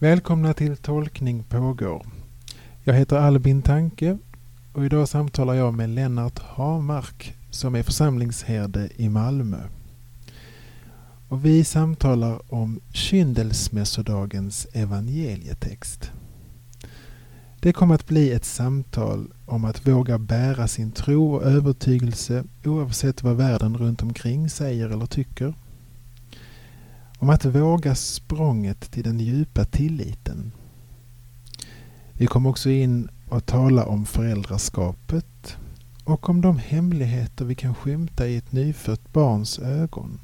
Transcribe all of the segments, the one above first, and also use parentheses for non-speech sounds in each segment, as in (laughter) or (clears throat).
Välkomna till Tolkning pågår. Jag heter Albin Tanke och idag samtalar jag med Lennart Hamark som är församlingsherde i Malmö. Och vi samtalar om kyndelsmässodagens evangelietext. Det kommer att bli ett samtal om att våga bära sin tro och övertygelse oavsett vad världen runt omkring säger eller tycker. Om att våga språnget till den djupa tilliten. Vi kom också in och tala om föräldraskapet och om de hemligheter vi kan skymta i ett nyfött barns ögon.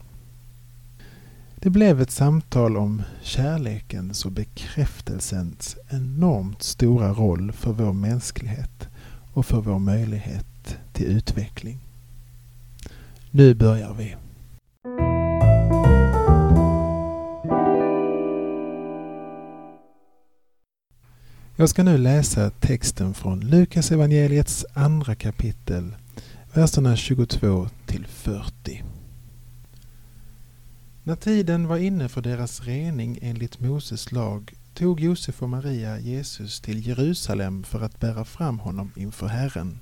Det blev ett samtal om kärlekens och bekräftelsens enormt stora roll för vår mänsklighet och för vår möjlighet till utveckling. Nu börjar vi. Jag ska nu läsa texten från Lukas evangeliets andra kapitel, verserna 22 till 40. När tiden var inne för deras rening enligt Moses lag tog Josef och Maria Jesus till Jerusalem för att bära fram honom inför Herren.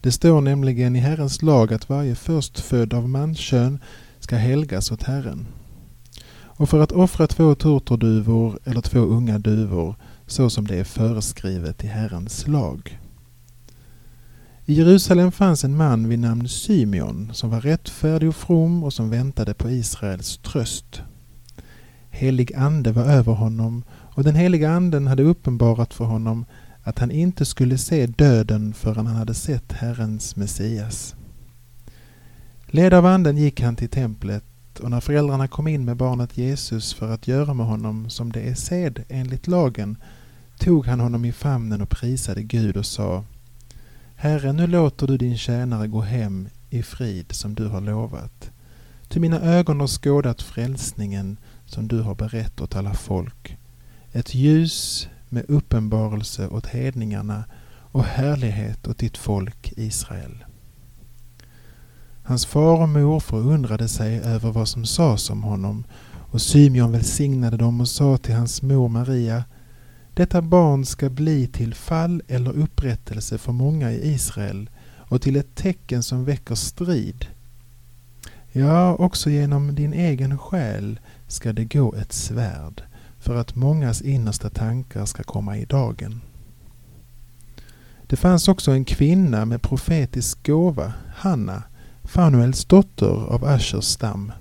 Det står nämligen i Herrens lag att varje förstfödd av manskön ska helgas åt Herren. Och för att offra två turturduvor eller två unga duvor så som det är föreskrivet i Herrens lag. I Jerusalem fanns en man vid namn Symeon som var rättfärdig och from och som väntade på Israels tröst. Helig ande var över honom och den heliga anden hade uppenbarat för honom att han inte skulle se döden förrän han hade sett Herrens Messias. Led av anden gick han till templet och när föräldrarna kom in med barnet Jesus för att göra med honom som det är sed enligt lagen tog han honom i famnen och prisade Gud och sa Herre, nu låter du din tjänare gå hem i frid som du har lovat. Ty mina ögon har skådat frälsningen som du har berett åt alla folk. Ett ljus med uppenbarelse åt hedningarna och härlighet åt ditt folk Israel. Hans far och mor förundrade sig över vad som sades om honom och Symeon välsignade dem och sa till hans mor Maria detta barn ska bli till fall eller upprättelse för många i Israel och till ett tecken som väcker strid. Ja, också genom din egen själ ska det gå ett svärd för att mångas innersta tankar ska komma i dagen. Det fanns också en kvinna med profetisk gåva, Hanna, Fanuels dotter av Ashers stam.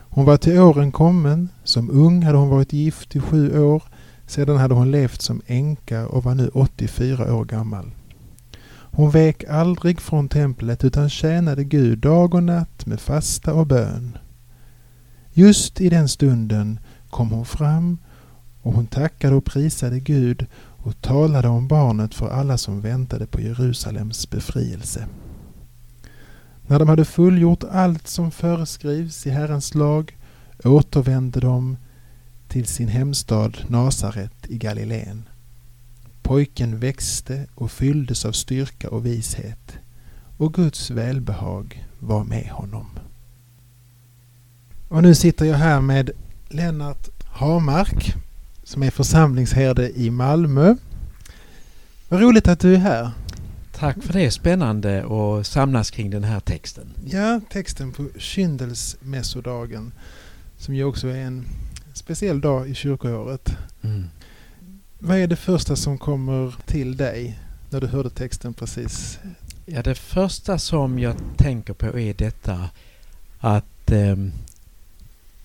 Hon var till åren kommen, som ung hade hon varit gift i sju år sedan hade hon levt som änka och var nu 84 år gammal. Hon vek aldrig från templet utan tjänade Gud dag och natt med fasta och bön. Just i den stunden kom hon fram och hon tackade och prisade Gud och talade om barnet för alla som väntade på Jerusalems befrielse. När de hade fullgjort allt som föreskrivs i Herrens lag återvände de till sin hemstad Nasaret i Galileen. Pojken växte och fylldes av styrka och vishet och Guds välbehag var med honom. Och nu sitter jag här med Lennart Hamark som är församlingsherde i Malmö. Vad roligt att du är här. Tack för det. Spännande att samlas kring den här texten. Ja, texten på kyndelsmässodagen som ju också är en speciell dag i kyrkoåret. Mm. Vad är det första som kommer till dig när du hörde texten precis? Ja, det första som jag tänker på är detta att eh,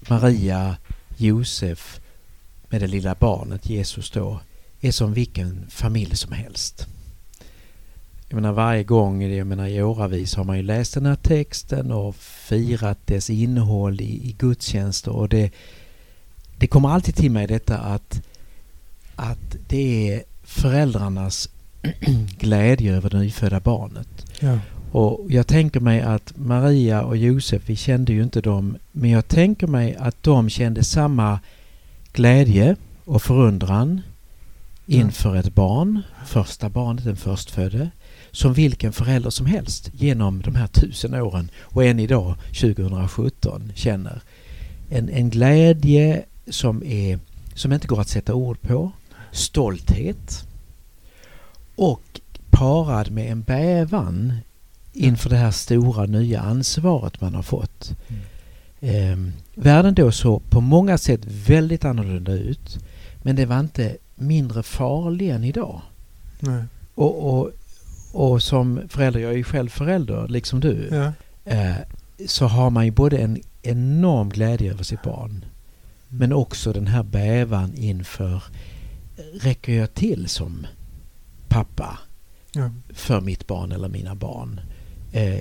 Maria, Josef med det lilla barnet Jesus då är som vilken familj som helst. Jag menar varje gång, jag menar i åravis har man ju läst den här texten och firat dess innehåll i, i gudstjänster och det, det kommer alltid till mig detta att, att det är föräldrarnas (clears throat) glädje över det nyfödda barnet. Ja. Och jag tänker mig att Maria och Josef, vi kände ju inte dem, men jag tänker mig att de kände samma glädje och förundran inför ett barn, första barnet, den förstfödde, som vilken förälder som helst genom de här tusen åren och än idag, 2017, känner. En, en glädje som är som inte går att sätta ord på, stolthet och parad med en bävan inför det här stora nya ansvaret man har fått. Mm. Eh, världen då såg på många sätt väldigt annorlunda ut. Men det var inte mindre farlig än idag. Nej. Och, och, och som förälder, jag är ju själv förälder liksom du, ja. eh, så har man ju både en enorm glädje över sitt barn mm. men också den här bävan inför räcker jag till som pappa ja. för mitt barn eller mina barn? Eh,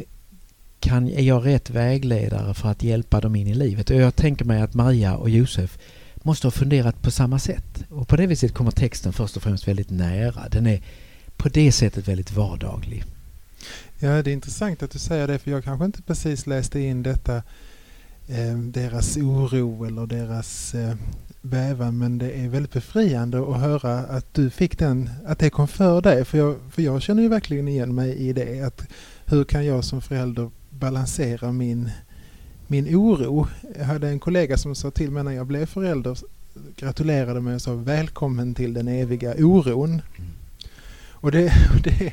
kan, är jag rätt vägledare för att hjälpa dem in i livet? Och jag tänker mig att Maria och Josef måste ha funderat på samma sätt. Och på det viset kommer texten först och främst väldigt nära. Den är på det sättet väldigt vardaglig. Ja, det är intressant att du säger det för jag kanske inte precis läste in detta eh, deras oro eller deras eh, bävan men det är väldigt befriande att höra att du fick den, att det kom för dig för jag, för jag känner ju verkligen igen mig i det att hur kan jag som förälder balansera min, min oro? Jag hade en kollega som sa till mig när jag blev förälder, gratulerade mig och sa välkommen till den eviga oron. Mm. Och det, (laughs) det,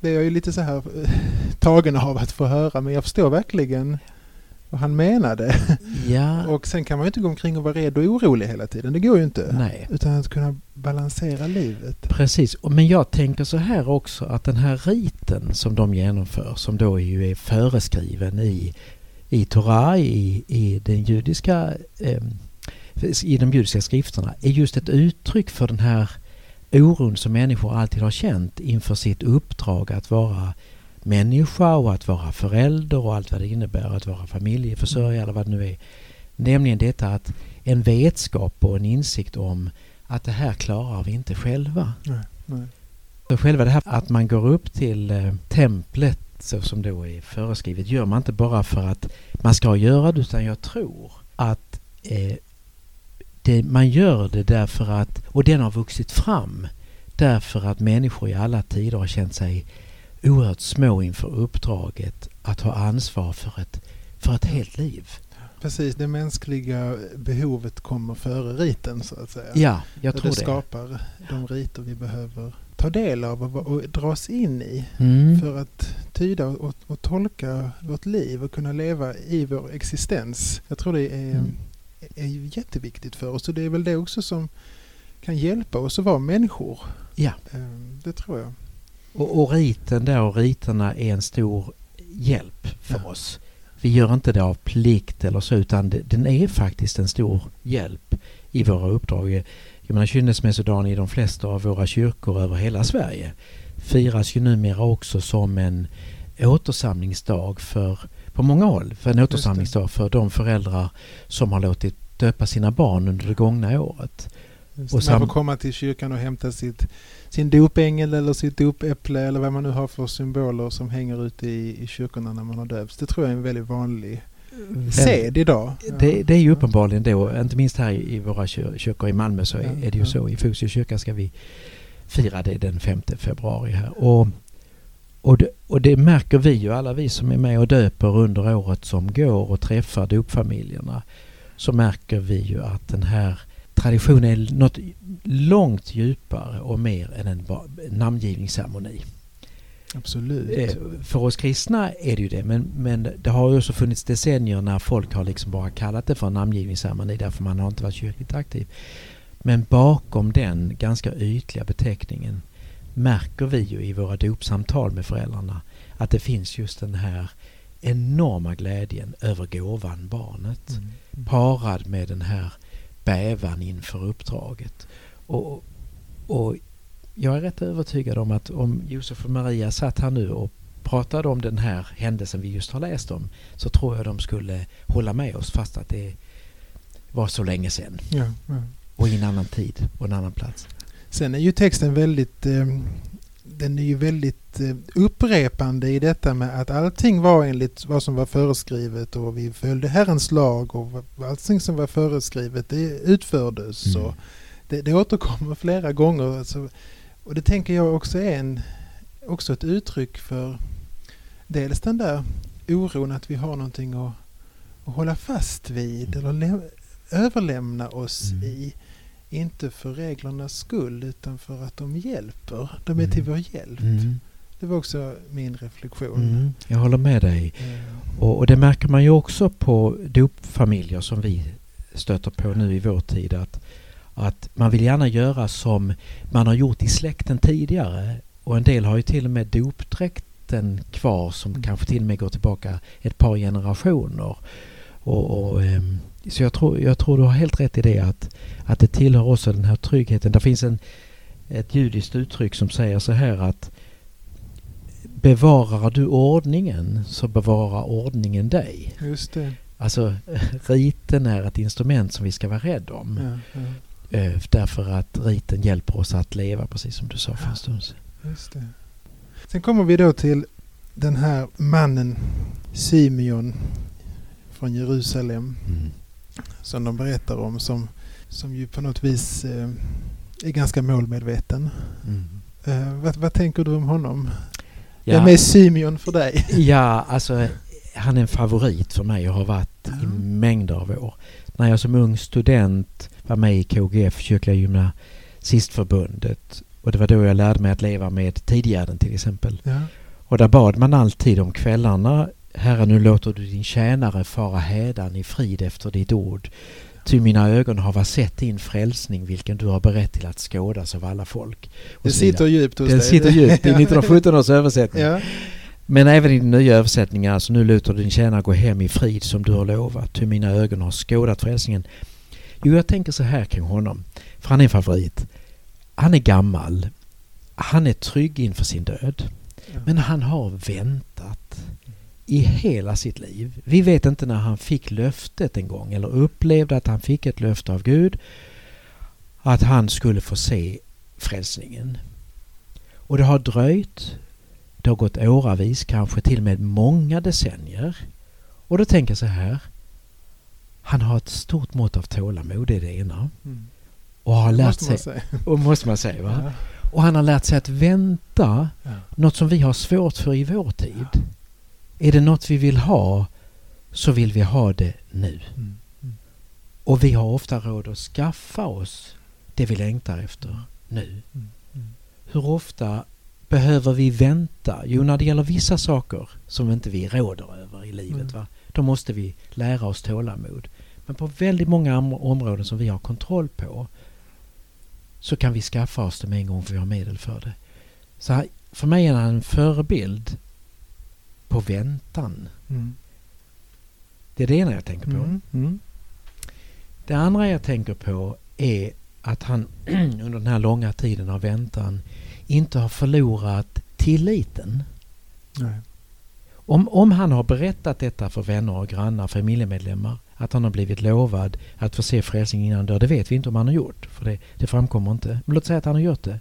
det är jag ju lite så här eh, tagen av att få höra men jag förstår verkligen vad han menade. Ja. (laughs) och sen kan man ju inte gå omkring och vara rädd och orolig hela tiden. Det går ju inte. Nej. Utan att kunna balansera livet. Precis. Men jag tänker så här också att den här riten som de genomför som då ju är föreskriven i, i Torah, i, i den judiska eh, i de judiska skrifterna är just ett uttryck för den här oron som människor alltid har känt inför sitt uppdrag att vara människa och att vara förälder och allt vad det innebär att vara familjeförsörjare eller vad det nu är. Nämligen detta att en vetskap och en insikt om att det här klarar vi inte själva. Nej, nej. Så själva det här att man går upp till eh, templet så som då är föreskrivet gör man inte bara för att man ska göra det utan jag tror att eh, det, man gör det därför att, och den har vuxit fram därför att människor i alla tider har känt sig oerhört små inför uppdraget att ha ansvar för ett, för ett helt liv. Precis, det mänskliga behovet kommer före riten så att säga. Ja, jag tror det. Det skapar de riter vi behöver ta del av och, och dras in i mm. för att tyda och, och, tolka vårt liv och kunna leva i vår existens. Jag tror det är, mm. Är jätteviktigt för oss och det är väl det också som kan hjälpa oss att vara människor. Ja. Ehm, det tror jag. Och, och riten där och riterna är en stor hjälp för ja. oss. Vi gör inte det av plikt eller så utan det, den är faktiskt en stor hjälp i våra uppdrag. Jag menar kynnesmässodagen i de flesta av våra kyrkor över hela Sverige firas ju numera också som en återsamlingsdag för, på många håll, för en återsamlingsdag för de föräldrar som har låtit döpa sina barn under det gångna året. Och man får komma till kyrkan och hämta sitt, sin dopängel eller sitt dopäpple eller vad man nu har för symboler som hänger ute i, i kyrkorna när man har döpts. Det tror jag är en väldigt vanlig sed idag. Det, det, är ju uppenbarligen då, inte minst här i våra kyrkor i Malmö så är, är det ju så. I Fosie kyrka ska vi fira det den 5 februari här. Och, och, det, och det märker vi ju, alla vi som är med och döper under året som går och träffar dopfamiljerna. Så märker vi ju att den här tradition är något långt djupare och mer än en namngivningsceremoni. Absolut. Eh, för oss kristna är det ju det men, men det har ju också funnits decennier när folk har liksom bara kallat det för en namngivningsceremoni därför man har inte varit kyrkligt aktiv. Men bakom den ganska ytliga beteckningen märker vi ju i våra dopsamtal med föräldrarna att det finns just den här enorma glädjen över gåvan barnet mm. parad med den här bävan inför uppdraget. Och, och jag är rätt övertygad om att om Josef och Maria satt här nu och pratade om den här händelsen vi just har läst om så tror jag de skulle hålla med oss fast att det var så länge sedan. Ja, ja. Och i en annan tid och en annan plats. Sen är ju texten väldigt eh, den är ju väldigt eh, upprepande i detta med att allting var enligt vad som var föreskrivet och vi följde Herrens lag och allting som var föreskrivet det utfördes. Mm. Och det, det återkommer flera gånger. Alltså, och det tänker jag också är en, också ett uttryck för dels den där oron att vi har någonting att, att hålla fast vid eller överlämna oss mm. i. inte för reglernas skull utan för att de hjälper. De är till Mm. vår hjälp. Mm. Det var också min reflektion. Mm. Jag håller med dig. Eh, Och, och det märker man ju också på dopfamiljer som vi stöter på nu i vår tid. Att, att man vill gärna göra som man har gjort i släkten tidigare. Och en del har ju till och med dopdräkten kvar som Mm. kanske till och med går tillbaka ett par generationer. Och, och, ehm, så jag tror, jag tror du har helt rätt i det att, att det tillhör också den här tryggheten. Det finns en, ett judiskt uttryck som säger så här att Bevarar du ordningen så bevarar ordningen dig. Just det. Alltså (laughs) riten är ett instrument som vi ska vara rädda om. Ja, ja, Eh, Därför att riten hjälper oss att leva precis som du sa för en stund sedan. just det. Sen kommer vi då till den här mannen Simeon från Jerusalem Mm. Som de berättar om som, som ju på något vis eh, är ganska målmedveten. Mm. Eh, vad, vad tänker du om honom? Ja, Vem är Simeon för dig? (laughs) ja, alltså han är en favorit för mig och har varit i Ja. mängder av år. När jag som ung student var med i KGF, Kyrkliga Gymnasistförbundet och det var då jag lärde mig att leva med tidigärden till exempel. Ja, Och där bad man alltid om kvällarna Herre, nu låter du din tjänare fara hädan i frid efter ditt ord. Ty mina ögon har sett din frälsning, vilken du har berett till att skådas av alla folk. Och det sitter djupt hos Den dig. sitter djupt i (laughs) 1917 års översättning. ja. Men även i den nya översättningen, alltså nu låter din tjänare gå hem i frid som du har lovat, ty mina ögon har skådat frälsningen. Jo, jag tänker så här kring honom, för han är en favorit. Han är gammal, han är trygg inför sin död, Ja. men han har väntat i hela sitt liv. Vi vet inte när han fick löftet en gång eller upplevde att han fick ett löfte av Gud att han skulle få se frälsningen. Och det har dröjt. Det har gått åravis, kanske till och med många decennier. Och då tänker jag så här. Han har ett stort mått av tålamod, det är det ena. Mm. Och har lärt måste sig, (laughs) och måste man säga va? Ja. Och han har lärt sig att vänta, Ja. något som vi har svårt för i vår tid. Är det något vi vill ha så vill vi ha det nu. Mm. Mm. Och vi har ofta råd att skaffa oss det vi längtar efter nu. Mm. Mm. Hur ofta behöver vi vänta? Jo, när det gäller vissa saker som inte vi råder över i livet. Va? Då måste vi lära oss tålamod. Men på väldigt många områden som vi har kontroll på så kan vi skaffa oss det med en gång för vi har medel för det. Så här, för mig är han en förebild på väntan. Mm. Det är det ena jag tänker på. Mm. Mm. Det andra jag tänker på är att han (clears throat) under den här långa tiden av väntan inte har förlorat tilliten. Nej. Om, om han har berättat detta för vänner och grannar, familjemedlemmar, att han har blivit lovad att få se frälsning innan han dör, det vet vi inte om han har gjort, för det, det framkommer inte. Men låt säga att han har gjort det.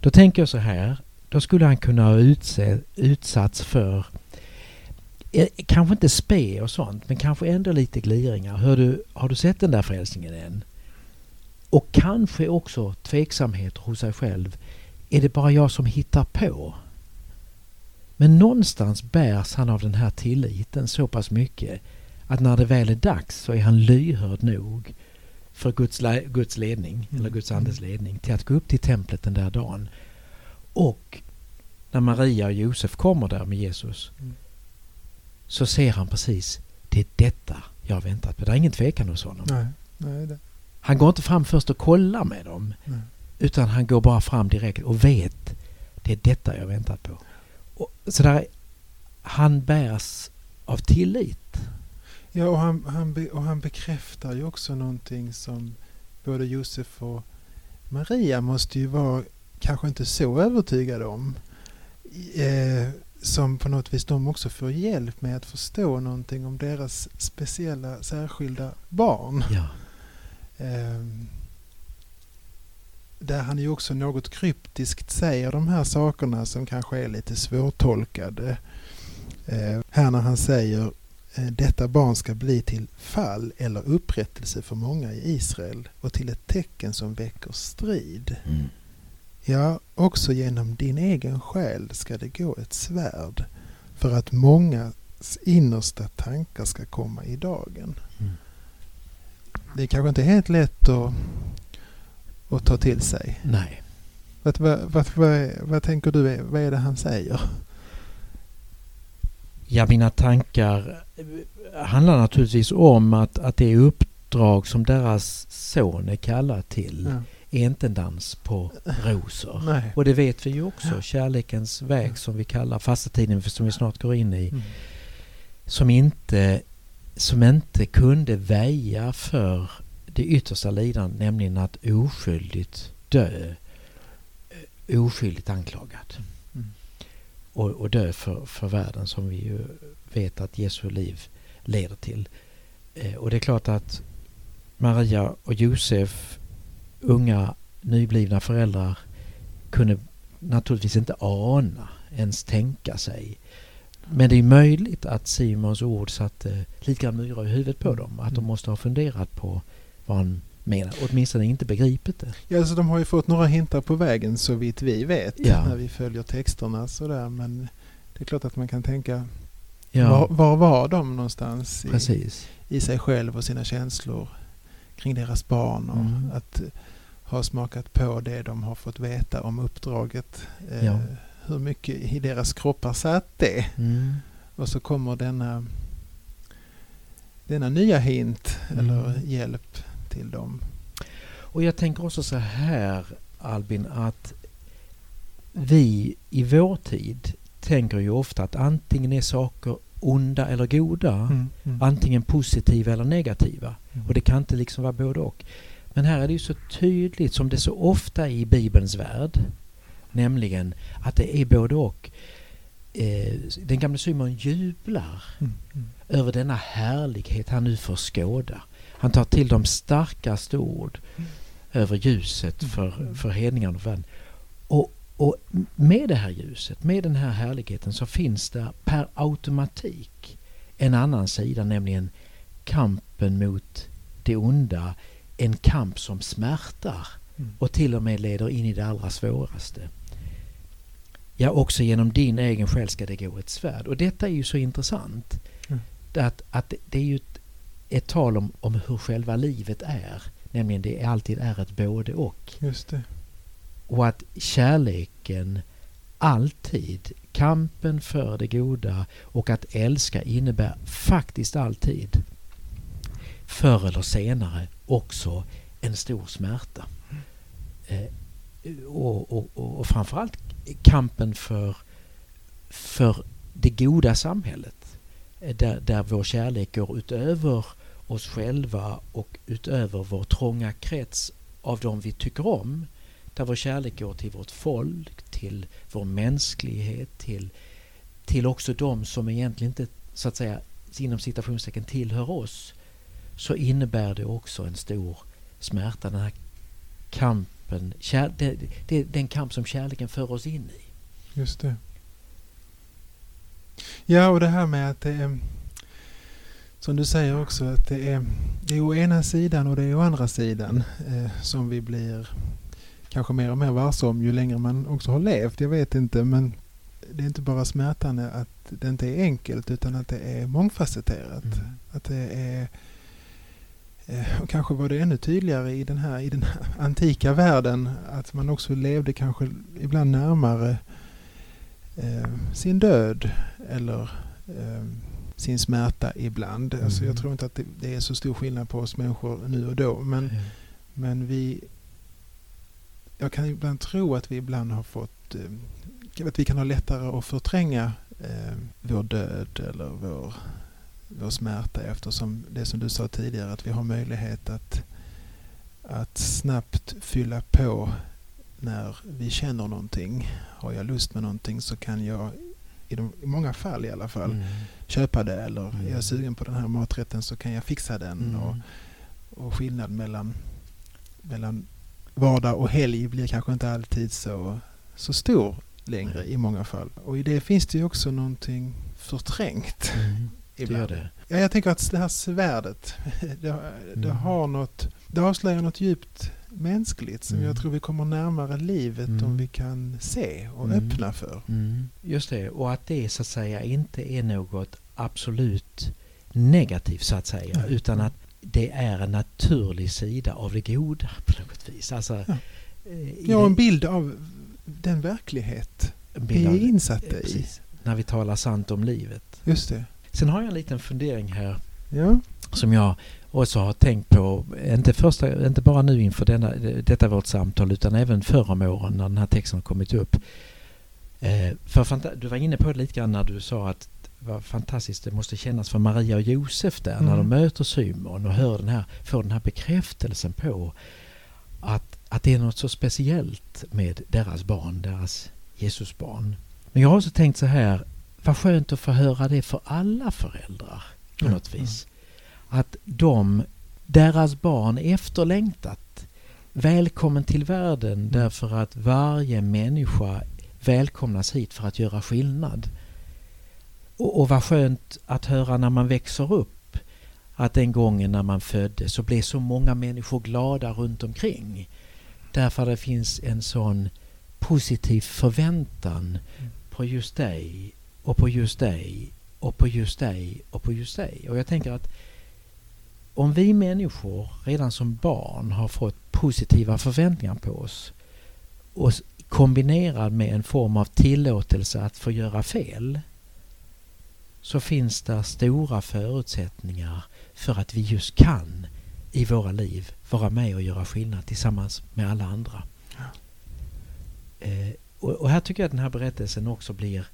Då tänker jag så här, då skulle han kunna ha utse, utsatts för eh, Kanske inte spe och sånt, men kanske ändå lite gliringar. Hör du, har du sett den där frälsningen än? Och kanske också tveksamhet hos sig själv. Är det bara jag som hittar på? Men någonstans bärs han av den här tilliten så pass mycket att när det väl är dags så är han lyhörd nog för Guds, Guds ledning, Mm. eller Guds andes ledning, till att gå upp till templet den där dagen. Och när Maria och Josef kommer där med Jesus Mm. så ser han precis, det är detta jag har väntat på. Det är ingen tvekan hos honom. Nej. Nej, det. Han går inte fram först och kollar med dem. Nej. Utan han går bara fram direkt och vet det är detta jag väntat på. Och, så där, han bärs av tillit. Ja, och han, han, be, och han bekräftar ju också någonting som både Josef och Maria måste ju vara kanske inte så övertygade om. Eh, som på något vis de också får hjälp med att förstå någonting om deras speciella särskilda barn. Ja. Ehm, där han ju också något kryptiskt säger de här sakerna som kanske är lite svårtolkade. Eh, här när han säger eh, detta barn ska bli till fall eller upprättelse för många i Israel och till ett tecken som väcker strid. Mm. Ja, också genom din egen själ ska det gå ett svärd för att mångas innersta tankar ska komma i dagen. Mm. Det är kanske inte helt lätt att att ta till sig. Nej. Vad, vad, vad, vad, vad tänker du, är- vad är det han säger? Ja, mina tankar handlar naturligtvis om att, att det uppdrag som deras son är kallad till Ja. Är inte en dans på rosor. Nej. Och det vet vi ju också, kärlekens väg som vi kallar fastetiden som vi snart går in i. Mm. som inte, som inte kunde väja för det yttersta lidandet, nämligen att oskyldigt dö, eh, oskyldigt anklagad. Mm. Och, och dö för, för världen som vi ju vet att Jesu liv leder till. Eh, Och det är klart att Maria och Josef, unga nyblivna föräldrar, kunde naturligtvis inte ana, ens tänka sig men det är möjligt att Simons ord satte lite grann myra i huvudet på dem. Att de Mm. måste ha funderat på vad han menar. Åtminstone inte begripit det. Ja, alltså de har ju fått några hintar på vägen så vitt vi vet Ja. när vi följer texterna sådär. Men det är klart att man kan tänka Ja, var, var var de någonstans i, i sig själv och sina känslor kring deras barn och Mm. att ha smakat på det de har fått veta om uppdraget. Eh, Ja. Hur mycket i deras kroppar satt det? Mm. Och så kommer denna, denna nya hint eller Mm. hjälp till dem. Och jag tänker också så här Albin att vi i vår tid tänker ju ofta att antingen är saker onda eller goda. Mm. Antingen positiva eller negativa. Och det kan inte liksom vara både och. Men här är det ju så tydligt som det så ofta är i Bibelns värld. Nämligen att det är både och. Eh, den gamle Simon jublar Mm. Mm. över denna härlighet han nu får skåda. Han tar till de starkaste ord över ljuset för, för hedningarna och världen. Och, och med det här ljuset, med den här härligheten så finns det per automatik en annan sida, nämligen kampen mot det onda. En kamp som smärtar Mm. och till och med leder in i det allra svåraste. Ja, också genom din egen själ ska det gå ett svärd. Och detta är ju så intressant. Mm. Att, att det är ju ett, ett tal om, om hur själva livet är. Nämligen det alltid är ett både och. Just det. Och att kärleken alltid, kampen för det goda och att älska innebär faktiskt alltid förr eller senare också en stor smärta. Eh, och, och, och, och framförallt kampen för, för det goda samhället. Eh, där, där vår kärlek går utöver oss själva och utöver vår trånga krets av de vi tycker om. Där vår kärlek går till vårt folk, till vår mänsklighet, till, till också de som egentligen inte så att säga inom citationstecken tillhör oss. Så innebär det också en stor smärta. Den här kampen, kär, det, det den kamp som kärleken för oss in i. Just det. Ja, och det här med att det är som du säger också att det är, det är å ena sidan och det är å andra sidan eh, som vi blir kanske mer och mer varse om ju längre man också har levt. Jag vet inte men det är inte bara smärtande att det inte är enkelt utan att det är mångfacetterat. Mm. Att det är eh, och kanske var det ännu tydligare i den här, i den här (laughs) antika världen att man också levde kanske ibland närmare eh, sin död eller eh, sin smärta ibland. Mm. Alltså jag tror inte att det, det är så stor skillnad på oss människor nu och då. Men, men vi... Jag kan ibland tro att vi ibland har fått... Eh, att vi kan ha lättare att förtränga eh, vår död eller vår, vår smärta eftersom det som du sa tidigare att vi har möjlighet att, att snabbt fylla på när vi känner någonting. Har jag lust med någonting så kan jag i, de, i många fall i alla fall Mm. köpa det eller Mm. är jag sugen på den här maträtten så kan jag fixa den. Mm. Och, och skillnad mellan, mellan vardag och helg blir kanske inte alltid så, så stor längre i många fall. Och i det finns det ju också någonting förträngt Mm. Ibland. det. Ja, jag tänker att det här svärdet, (laughs) det, det, Mm. har något, det avslöjar något djupt mänskligt som Mm. jag tror vi kommer närmare livet Mm. om vi kan se och Mm. öppna för. Mm. Just det, och att det så att säga inte är något absolut negativt så att säga. Utan att det är en naturlig sida av det goda på något vis. Alltså, Ja. eh, Ja, en bild av den verklighet vi av- är insatta eh, i. precis, När vi talar sant om livet. Just det. Sen har jag en liten fundering här Ja. som jag också har tänkt på, inte, första, inte bara nu inför denna, detta vårt samtal utan även förr om åren när den här texten har kommit upp. Eh, för du var inne på det lite grann när du sa att vad fantastiskt det måste kännas för Maria och Josef där när Mm. de möter Simon och hör den här, får den här bekräftelsen på att, att det är något så speciellt med deras barn, deras Jesusbarn. Men jag har också tänkt så här, vad skönt att få höra det för alla föräldrar på Ja, något vis. Att de, deras barn efterlängtat. Välkommen till världen därför att varje människa välkomnas hit för att göra skillnad. Och, och vad skönt att höra när man växer upp att den gången när man föddes så blev så många människor glada runt omkring. Därför det finns en sån positiv förväntan på just dig och på just dig och på just dig och på just dig. Och jag tänker att om vi människor redan som barn har fått positiva förväntningar på oss och kombinerad med en form av tillåtelse att få göra fel så finns det stora förutsättningar för att vi just kan i våra liv vara med och göra skillnad tillsammans med alla andra. Eh, och, och här tycker jag att den här berättelsen också blir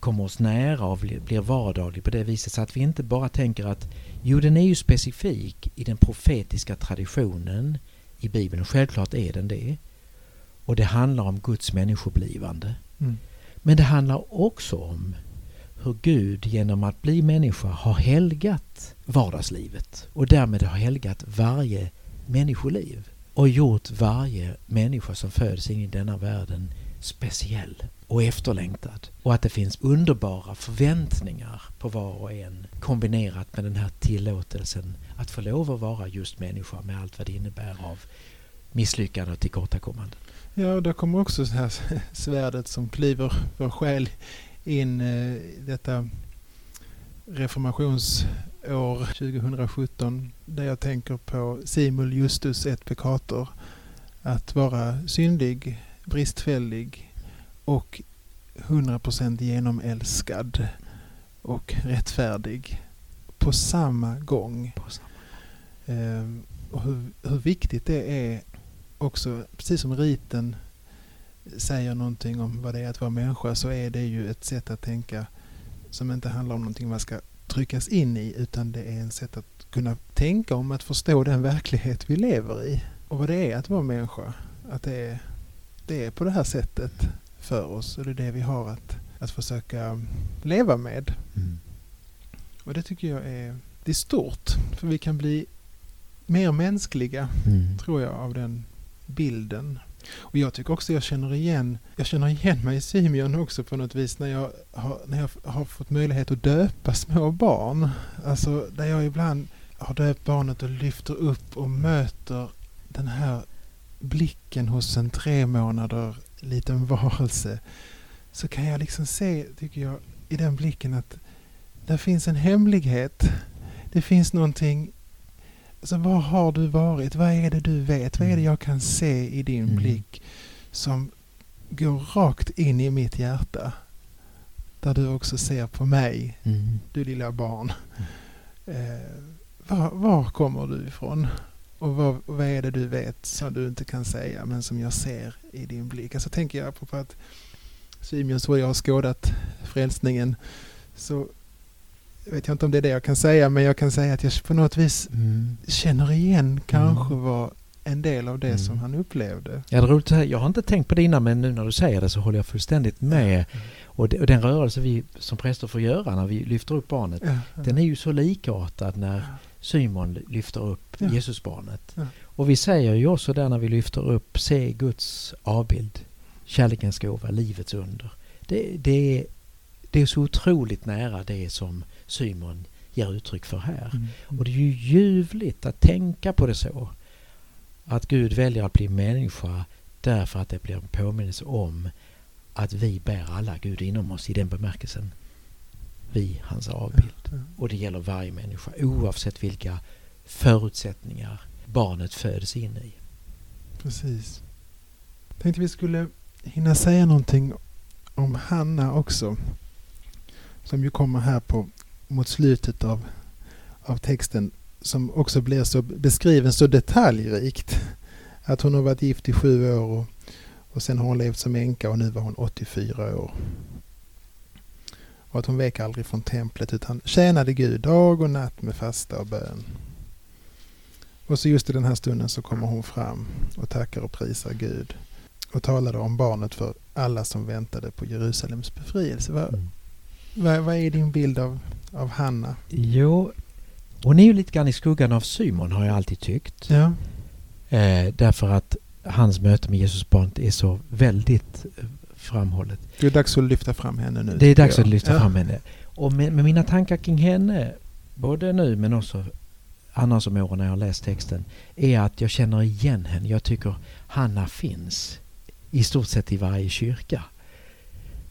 kommer oss nära och blir, blir vardaglig på det viset så att vi inte bara tänker att jo den är ju specifik i den profetiska traditionen i Bibeln. Självklart är den det. Och det handlar om Guds människoblivande. Mm. Men det handlar också om hur Gud genom att bli människa har helgat vardagslivet och därmed har helgat varje människoliv och gjort varje människa som föds in i denna världen speciell och efterlängtad. Och att det finns underbara förväntningar på var och en kombinerat med den här tillåtelsen att få lov att vara just människa med allt vad det innebär av misslyckande och tillkortakommande. Ja, och där kommer också det här (laughs) svärdet som kliver vår själ in eh, i detta reformationsår 2017 där jag tänker på Simul Justus et peccator. Att vara syndig, bristfällig och 100% genomälskad och rättfärdig på samma gång. På samma- Ehm, och hur, hur viktigt det är också, precis som riten säger någonting om vad det är att vara människa så är det ju ett sätt att tänka som inte handlar om någonting man ska tryckas in i utan det är en sätt att kunna tänka om att förstå den verklighet vi lever i och vad det är att vara människa. Att det är, det är på det här sättet för oss och det är det vi har att, att försöka leva med. Mm. Och det tycker jag är, det är stort för vi kan bli mer mänskliga Mm. tror jag av den bilden. Och jag tycker också jag känner igen, jag känner igen mig i Simeon också på något vis när jag har, när jag har fått möjlighet att döpa små barn. Alltså där jag ibland har döpt barnet och lyfter upp och möter den här blicken hos en tre månader liten varelse. Så kan jag liksom se, tycker jag, i den blicken att där finns en hemlighet. Det finns någonting Alltså, var har du varit? Vad är det du vet? Vad är det jag kan se i din Mm. blick som går rakt in i mitt hjärta? Där du också ser på mig, Mm. du lilla barn. Eh, var, var kommer du ifrån? Och vad, vad är det du vet som du inte kan säga men som jag ser i din blick? Alltså tänker jag på att Symeon så jag har skådat frälsningen så vet jag inte om det är det jag kan säga men jag kan säga att jag på något vis Mm. känner igen kanske Mm. var en del av det Mm. som han upplevde. Ja, det är roligt. Jag har inte tänkt på det innan men nu när du säger det så håller jag fullständigt med. Och, det, och den rörelse vi som präster får göra när vi lyfter upp barnet den är ju så likartad när. Simon lyfter upp Ja. Jesusbarnet. Ja. Och vi säger ju också där när vi lyfter upp se Guds avbild, kärlekens gåva, livets under. Det, det, är, det är så otroligt nära det som Simon ger uttryck för här. Mm. Och det är ju ljuvligt att tänka på det så. Att Gud väljer att bli människa därför att det blir en påminnelse om att vi bär alla Gud inom oss i den bemärkelsen. Vi, hans avbild. Och det gäller varje människa oavsett vilka förutsättningar barnet föds in i. Precis. Tänkte vi skulle hinna säga någonting om Hanna också. Som ju kommer här på mot slutet av, av texten. Som också blir så beskriven så detaljrikt. Att hon har varit gift i sju år och, och sen har hon levt som änka och nu var hon 84 år. Och att hon vek aldrig från templet utan tjänade Gud dag och natt med fasta och bön. Och så just i den här stunden så kommer hon fram och tackar och prisar Gud. Och talade om barnet för alla som väntade på Jerusalems befrielse. Vad, mm vad, vad är din bild av, av Hanna? Jo, hon är ju lite grann i skuggan av Simon har jag alltid tyckt. Ja. Eh, därför att hans möte med Jesusbarnet är så väldigt eh, framhållet. Det är dags att lyfta fram henne nu. Det är dags jag. att lyfta ja. fram henne. Och med, med, mina tankar kring henne, både nu men också annars om åren när jag har läst texten, är att jag känner igen henne. Jag tycker Hanna finns i stort sett i varje kyrka.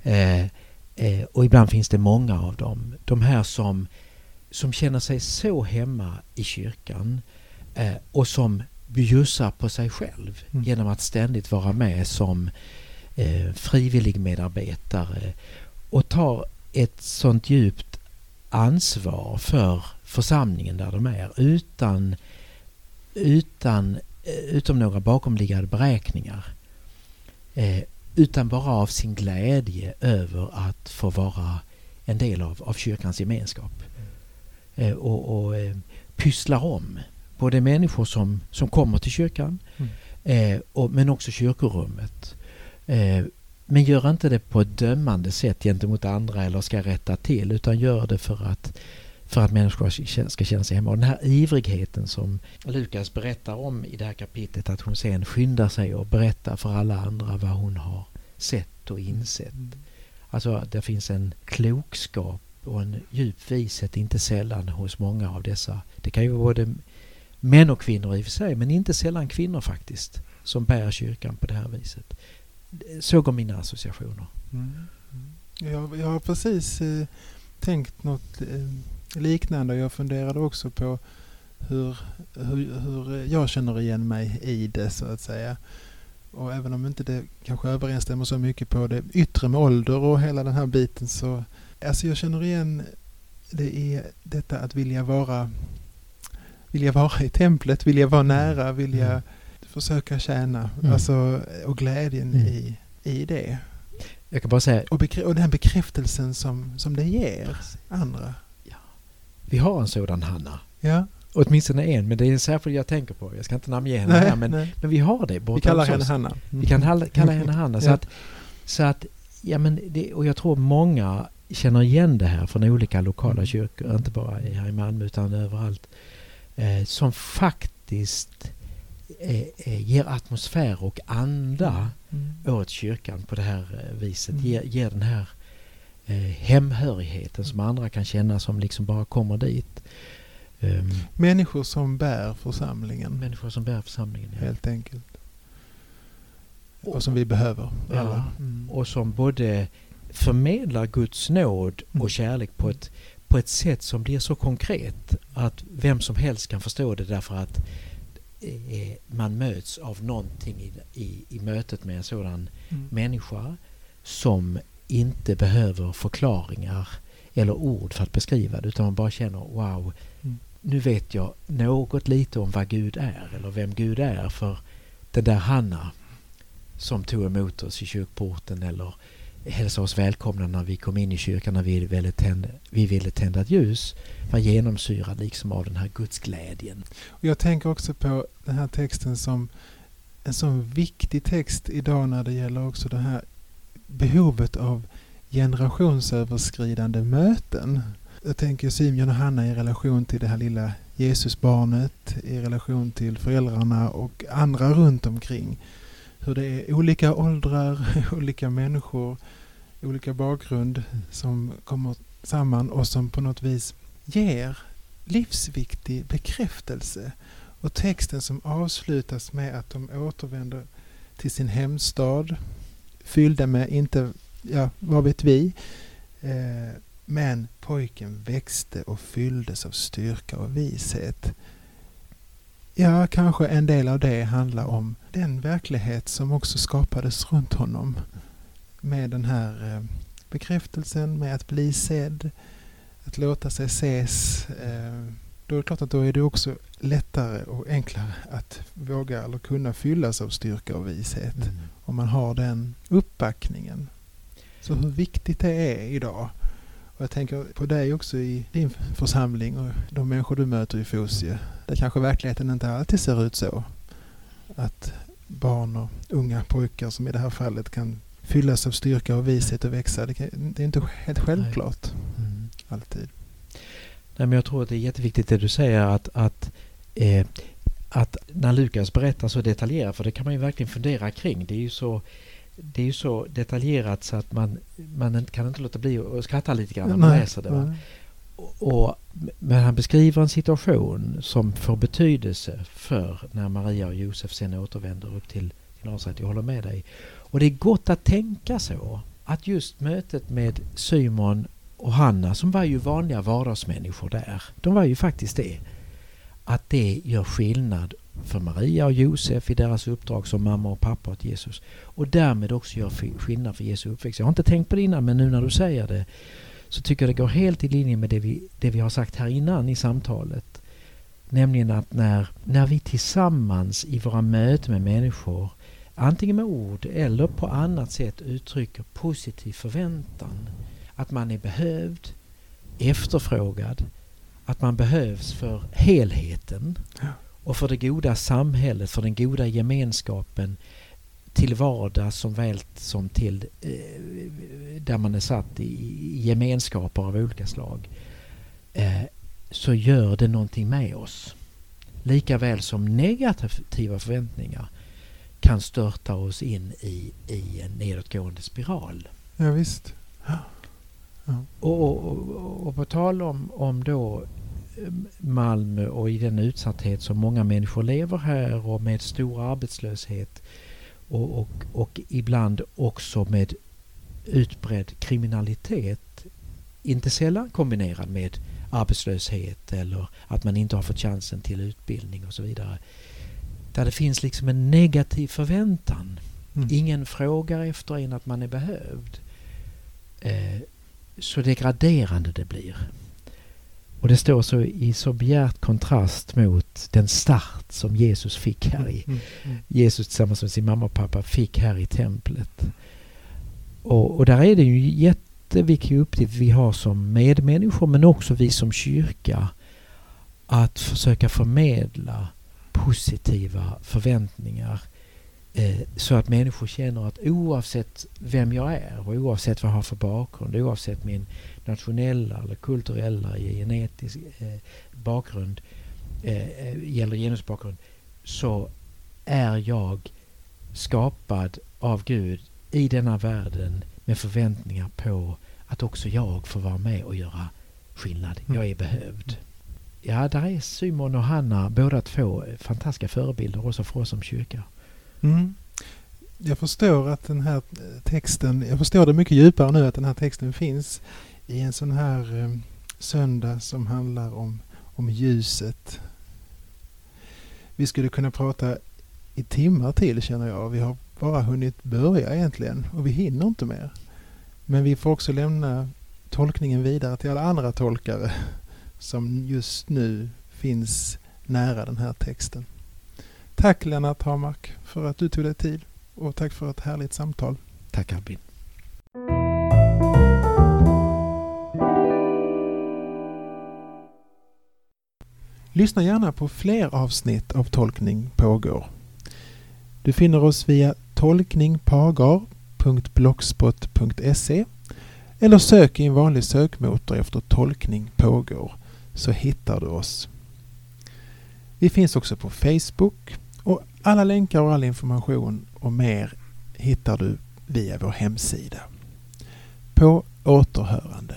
Eh, eh, och ibland finns det många av dem. De här som, som känner sig så hemma i kyrkan eh, och som bjussar på sig själv mm. genom att ständigt vara med som eh, frivillig medarbetare och tar ett sånt djupt ansvar för församlingen där de är utan, utan eh, utom några bakomliggande beräkningar. Eh, utan bara av sin glädje över att få vara en del av, av kyrkans gemenskap. Eh, och, och eh, pysslar om både människor som, som kommer till kyrkan mm. Eh, och, men också kyrkorummet. Men gör inte det på ett dömande sätt gentemot andra eller ska rätta till utan gör det för att, för att människor ska känna sig hemma. Och den här ivrigheten som Lukas berättar om i det här kapitlet att hon sen skyndar sig och berättar för alla andra vad hon har sett och insett. Alltså det finns en klokskap och en djup vishet inte sällan hos många av dessa. Det kan ju vara både män och kvinnor i och för sig men inte sällan kvinnor faktiskt som bär kyrkan på det här viset så går mina associationer. Mm. mm. Jag, jag har precis eh, tänkt något eh, liknande. Jag funderade också på hur, hur, hur jag känner igen mig i det så att säga. Och även om inte det kanske överensstämmer så mycket på det yttre med ålder och hela den här biten så alltså jag känner igen det i detta att vilja vara vilja vara i templet, vilja vara nära, vilja mm försöka tjäna. Mm. Alltså, och glädjen mm. i, i det. Jag kan bara säga... Och, och den bekräftelsen som, som det ger andra. Ja. Vi har en sådan Hanna. Ja. Åtminstone en, men det är en särskild jag tänker på. Jag ska inte namnge henne nej, här, men, men vi har det. Vi kallar henne Hanna. Mm. Vi kan kalla henne Hanna. Så, ja. att, så att, ja men det, och jag tror många känner igen det här från olika lokala mm. kyrkor, inte bara här i Malmö utan överallt. Eh, som faktiskt Eh, eh, ger atmosfär och anda mm. åt kyrkan på det här eh, viset. Mm. Ger, ger den här eh, hemhörigheten som andra kan känna som liksom bara kommer dit. Um, människor som bär församlingen. Människor som bär församlingen, ja. Helt enkelt. Och, och som vi behöver ja, mm. Och som både förmedlar Guds nåd och mm. kärlek på ett, på ett sätt som blir så konkret att vem som helst kan förstå det därför att eh, man möts av någonting i, i, i mötet med en sådan mm. människa som inte behöver förklaringar eller ord för att beskriva det utan man bara känner wow nu vet jag något lite om vad Gud är eller vem Gud är för den där Hanna som tog emot oss i kyrkporten eller hälsade oss välkomna när vi kom in i kyrkan när vi ville tända, vi ville tända ett ljus var genomsyrad liksom av den här gudsglädjen. Jag tänker också på den här texten som en sån viktig text idag när det gäller också det här behovet av generationsöverskridande möten. Jag tänker Simeon och Hanna i relation till det här lilla Jesusbarnet, i relation till föräldrarna och andra runt omkring hur det är olika åldrar, (laughs) olika människor, olika bakgrund som kommer samman och som på något vis ger livsviktig bekräftelse. Och texten som avslutas med att de återvänder till sin hemstad fyllda med, inte, ja vad vet vi, eh, men pojken växte och fylldes av styrka och vishet. Ja, kanske en del av det handlar om den verklighet som också skapades runt honom. Med den här eh, bekräftelsen, med att bli sedd, att låta sig ses. Eh, då är det klart att då är det också lättare och enklare att våga eller kunna fyllas av styrka och vishet. Mm. Om man har den uppbackningen. Så hur viktigt det är idag. Och jag tänker på dig också i din församling och de människor du möter i Fosie. Där kanske verkligheten inte alltid ser ut så. Att barn och unga pojkar som i det här fallet kan fyllas av styrka och vishet och växa. Det, är inte helt självklart. Mm. Alltid. Nej, men jag tror att det är jätteviktigt det du säger att, att, eh, att när Lukas berättar så detaljerat, för det kan man ju verkligen fundera kring. Det är ju så, det är ju så detaljerat så att man, man kan inte låta bli att skratta lite grann när man läser det. Va? Och, men han beskriver en situation som får betydelse för när Maria och Josef sen återvänder upp till Nasaret. Jag håller med dig. Och det är gott att tänka så. Att just mötet med Simon och Hanna som var ju vanliga vardagsmänniskor där. De var ju faktiskt det. Att det gör skillnad för Maria och Josef i deras uppdrag som mamma och pappa åt Jesus. Och därmed också gör skillnad för Jesu uppväxt. Jag har inte tänkt på det innan men nu när du säger det så tycker jag det går helt i linje med det vi, det vi har sagt här innan i samtalet. Nämligen att när, när vi tillsammans i våra möten med människor antingen med ord eller på annat sätt uttrycker positiv förväntan att man är behövd, efterfrågad, att man behövs för helheten och för det goda samhället, för den goda gemenskapen till vardags som väl som till eh, där man är satt i gemenskaper av olika slag eh, så gör det någonting med oss. Lika väl som negativa förväntningar kan störta oss in i, i en nedåtgående spiral. Ja, visst. Och, och, och, på tal om, om då Malmö och i den utsatthet som många människor lever här och med stor arbetslöshet och, och, och ibland också med utbredd kriminalitet. Inte sällan kombinerad med arbetslöshet eller att man inte har fått chansen till utbildning och så vidare. Där det finns liksom en negativ förväntan. Mm. Ingen frågar efter en att man är behövd. Eh, så degraderande det blir. Och det står så i så bjärt kontrast mot den start som Jesus fick här i. Mm, mm, mm. Jesus tillsammans med sin mamma och pappa fick här i templet. Och, och där är det ju en jätteviktig uppgift vi har som medmänniskor men också vi som kyrka. Att försöka förmedla positiva förväntningar Eh, så att människor känner att oavsett vem jag är och oavsett vad jag har för bakgrund, oavsett min nationella eller kulturella genetiska eh, bakgrund, eh, gäller genusbakgrund, så är jag skapad av Gud i denna världen med förväntningar på att också jag får vara med och göra skillnad. Mm. Jag är behövd. Ja, där är Simon och Hanna båda två fantastiska förebilder också för oss som kyrka. Mm. Jag förstår att den här texten, jag förstår det mycket djupare nu att den här texten finns i en sån här eh, söndag som handlar om, om ljuset. Vi skulle kunna prata i timmar till känner jag. Vi har bara hunnit börja egentligen och vi hinner inte mer. Men vi får också lämna tolkningen vidare till alla andra tolkare som just nu finns nära den här texten. Tack Lennart Hamark för att du tog dig tid och tack för ett härligt samtal. Tack Albin. Lyssna gärna på fler avsnitt av Tolkning pågår. Du finner oss via tolkningpagar.blogspot.se eller sök i en vanlig sökmotor efter Tolkning pågår så hittar du oss. Vi finns också på Facebook och alla länkar och all information och mer hittar du via vår hemsida. På återhörande.